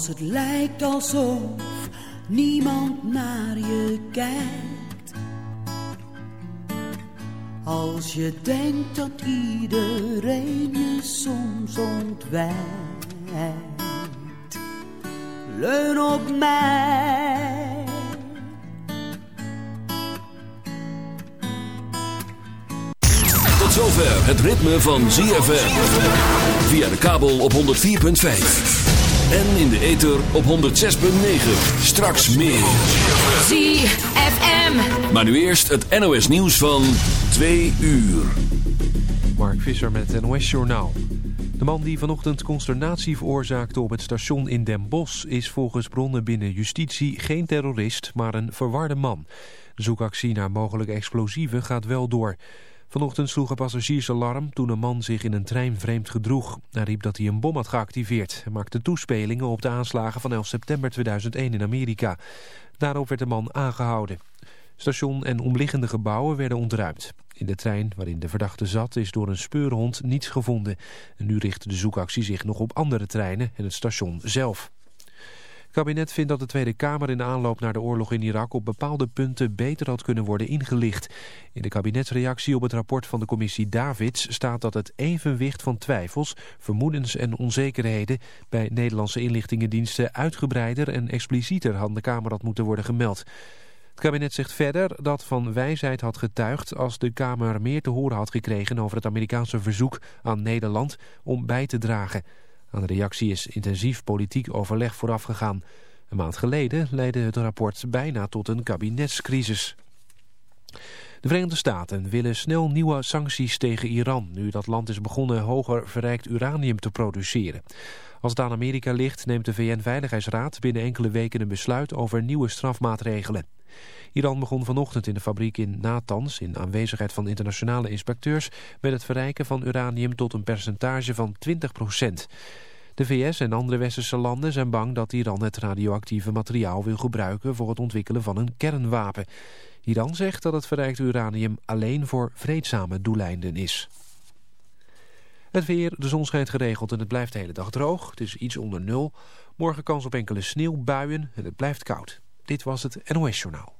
Als het lijkt alsof niemand naar je kijkt. Als je denkt dat iedereen je soms ontwijkt. Leun op mij. Tot zover het ritme van ZFM. Via de kabel op 104.5. En in de ether op 106.9. Straks meer. ZFM. Maar nu eerst het NOS nieuws van 2 uur. Mark Visser met het NOS Journaal. De man die vanochtend consternatie veroorzaakte op het station in Den Bosch... is volgens bronnen binnen justitie geen terrorist, maar een verwarde man. De zoekactie naar mogelijke explosieven gaat wel door... Vanochtend sloegen passagiers alarm toen een man zich in een trein vreemd gedroeg. Hij riep dat hij een bom had geactiveerd. Hij maakte toespelingen op de aanslagen van 11 september 2001 in Amerika. Daarop werd de man aangehouden. Station en omliggende gebouwen werden ontruimd. In de trein waarin de verdachte zat is door een speurhond niets gevonden. En nu richt de zoekactie zich nog op andere treinen en het station zelf. Kabinet vindt dat de Tweede Kamer in de aanloop naar de oorlog in Irak op bepaalde punten beter had kunnen worden ingelicht. In de kabinetsreactie op het rapport van de commissie Davids staat dat het evenwicht van twijfels, vermoedens en onzekerheden bij Nederlandse inlichtingendiensten uitgebreider en explicieter aan de Kamer had moeten worden gemeld. Het kabinet zegt verder dat van wijsheid had getuigd als de Kamer meer te horen had gekregen over het Amerikaanse verzoek aan Nederland om bij te dragen. Aan de reactie is intensief politiek overleg voorafgegaan. Een maand geleden leidde het rapport bijna tot een kabinetscrisis. De Verenigde Staten willen snel nieuwe sancties tegen Iran... nu dat land is begonnen hoger verrijkt uranium te produceren. Als het aan Amerika ligt neemt de VN-veiligheidsraad binnen enkele weken een besluit over nieuwe strafmaatregelen. Iran begon vanochtend in de fabriek in Natanz, in aanwezigheid van internationale inspecteurs, met het verrijken van uranium tot een percentage van 20 procent. De VS en andere westerse landen zijn bang dat Iran het radioactieve materiaal wil gebruiken voor het ontwikkelen van een kernwapen. Iran zegt dat het verrijkt uranium alleen voor vreedzame doeleinden is. Het weer, de zon schijnt geregeld en het blijft de hele dag droog. Het is iets onder nul. Morgen kans op enkele sneeuwbuien en het blijft koud. Dit was het NOS Journaal.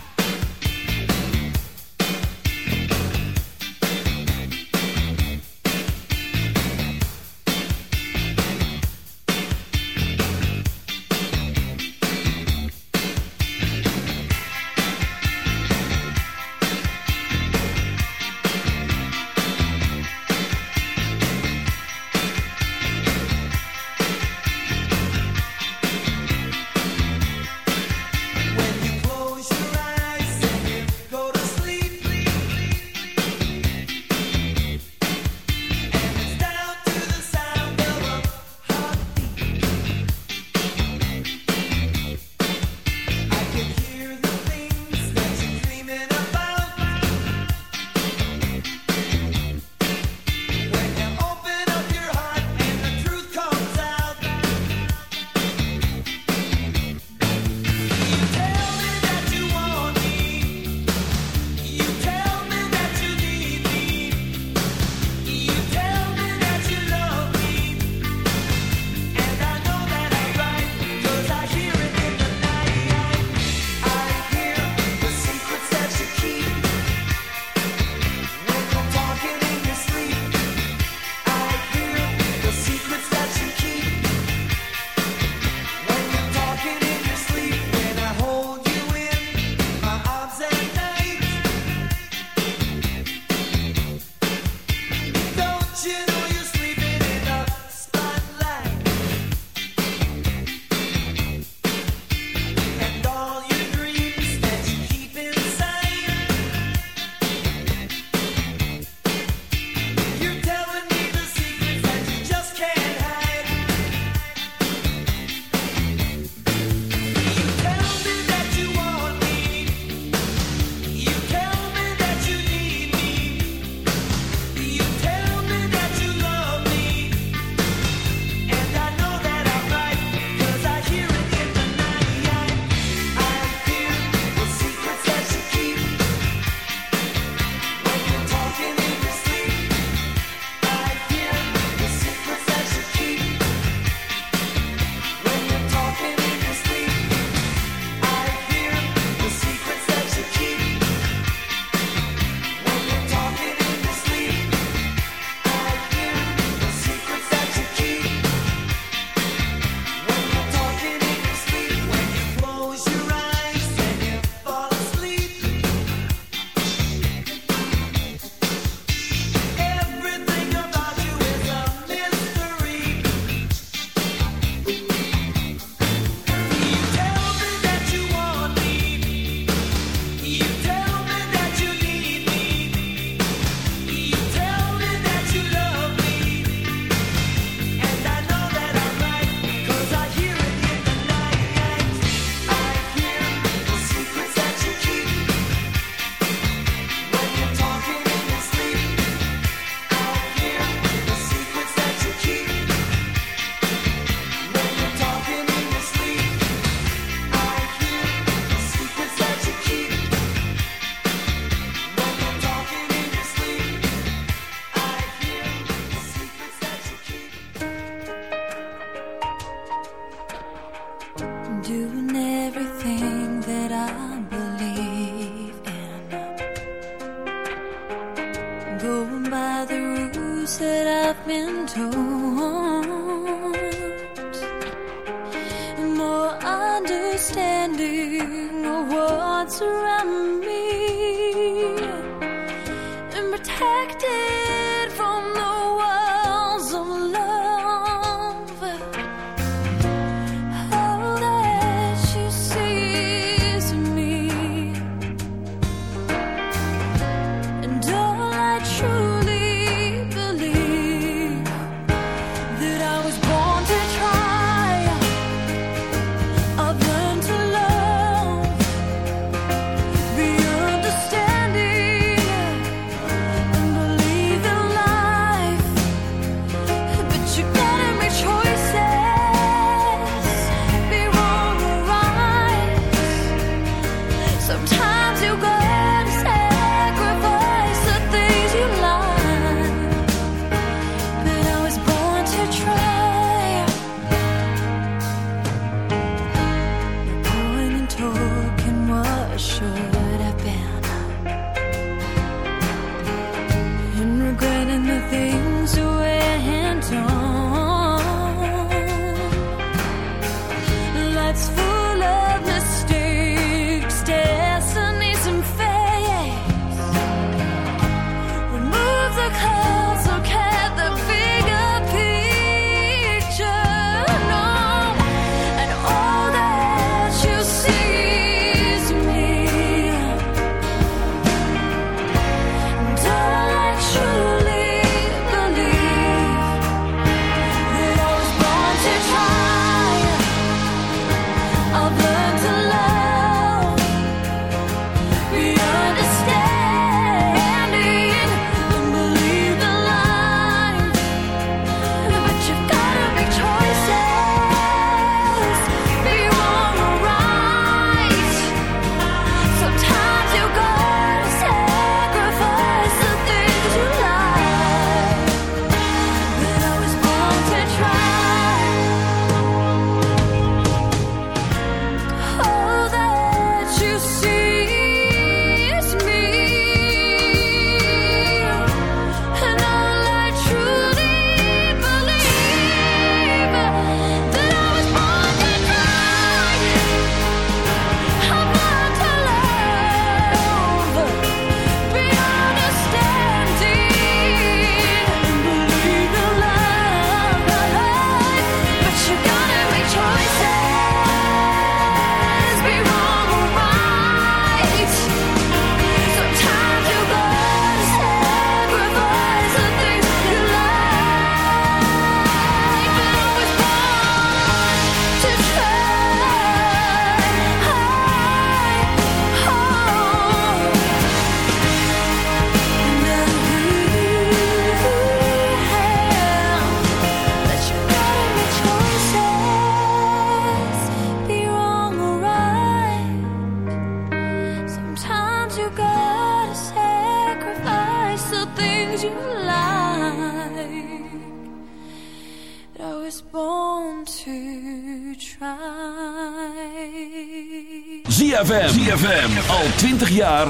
going by the rules that I've been told.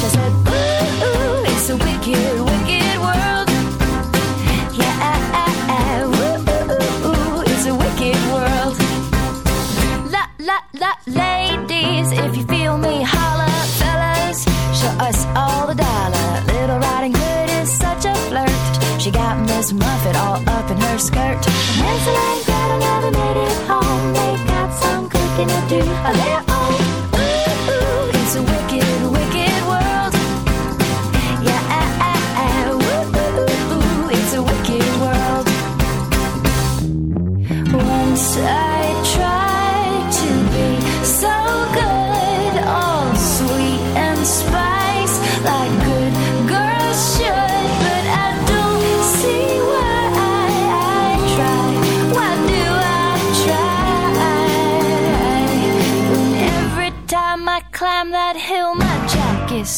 She said, ooh, it's a wicked, wicked world. Yeah, ooh, it's a wicked world. La, la, la, ladies, if you feel me, holla, fellas. Show us all the dollar. Little is such a flirt. She got Miss Muffet all up in her skirt. Hansel and Gretel never made it home. They got some cooking to do. Oh,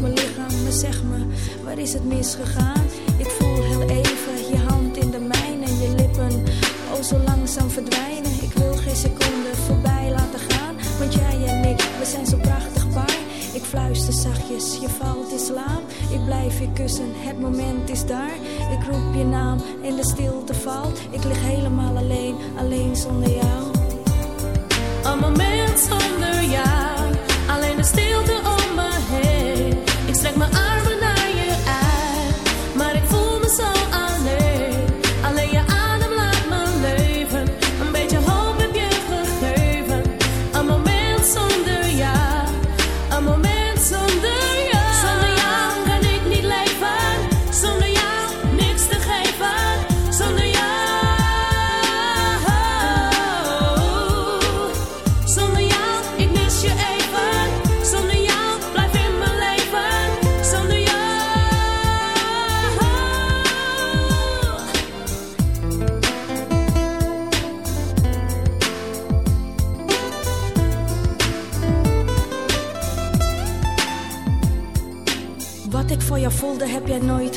mijn lichaam, maar zeg me, waar is het misgegaan? Ik voel heel even je hand in de mijne, je lippen, al zo langzaam verdwijnen. Ik wil geen seconde voorbij laten gaan, want jij en ik, we zijn zo prachtig paar. Ik fluister zachtjes, je valt in slaap. Ik blijf je kussen, het moment is daar. Ik roep je naam en de stilte valt. Ik lig helemaal alleen, alleen zonder jou. Een moment zonder jou.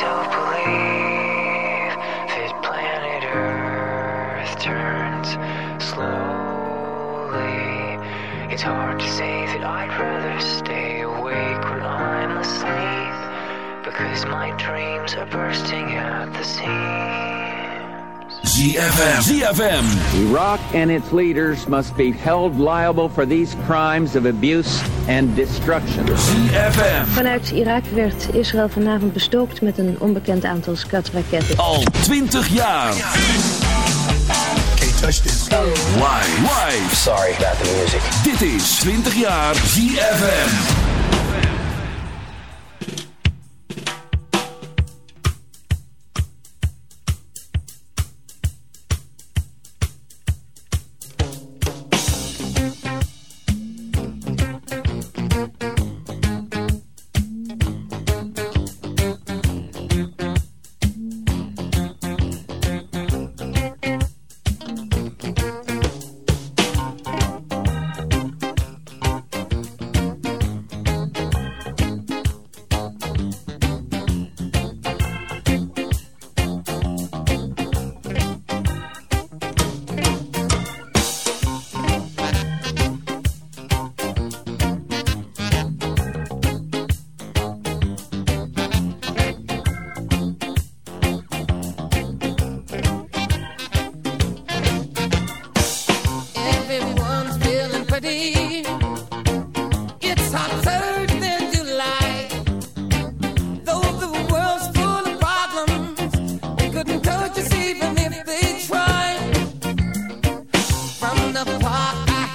believe planet Earth turns slowly. It's hard to say that I'd rather stay awake when I'm asleep because my dreams are bursting the seams. ZFM. ZFM. Iraq and its leaders must be held liable for these crimes of abuse and destruction. ZFM. Vanuit Irak werd Israël vanavond bestookt met een onbekend aantal skatraketten. Al 20 jaar. Can't touch this. Live. Live. Sorry about the music. Dit is 20 jaar ZFM.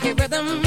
funky rhythm.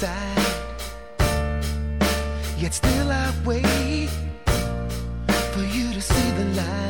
side. Yet still I wait for you to see the light.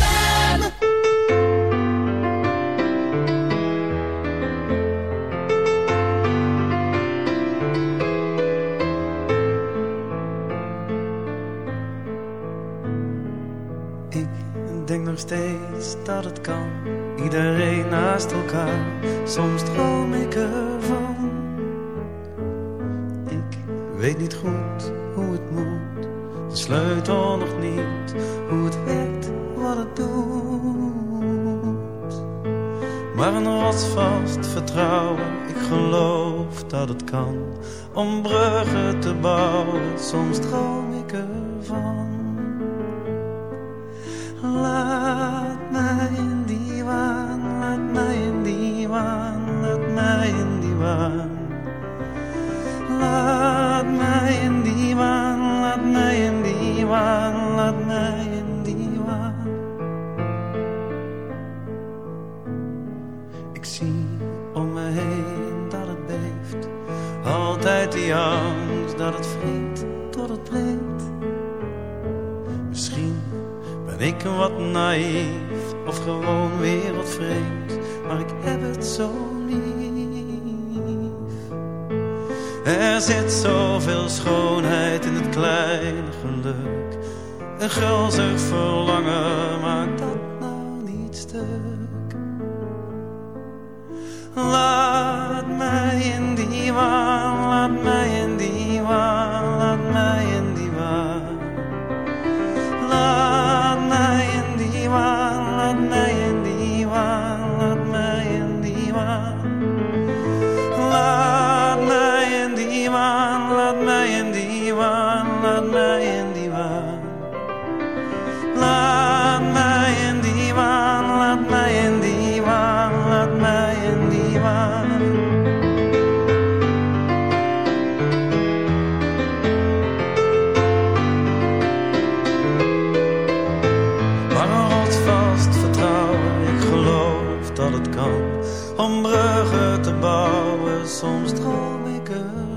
Vast vertrouwen. Ik geloof dat het kan om bruggen te bouwen, soms droom soms droom ik er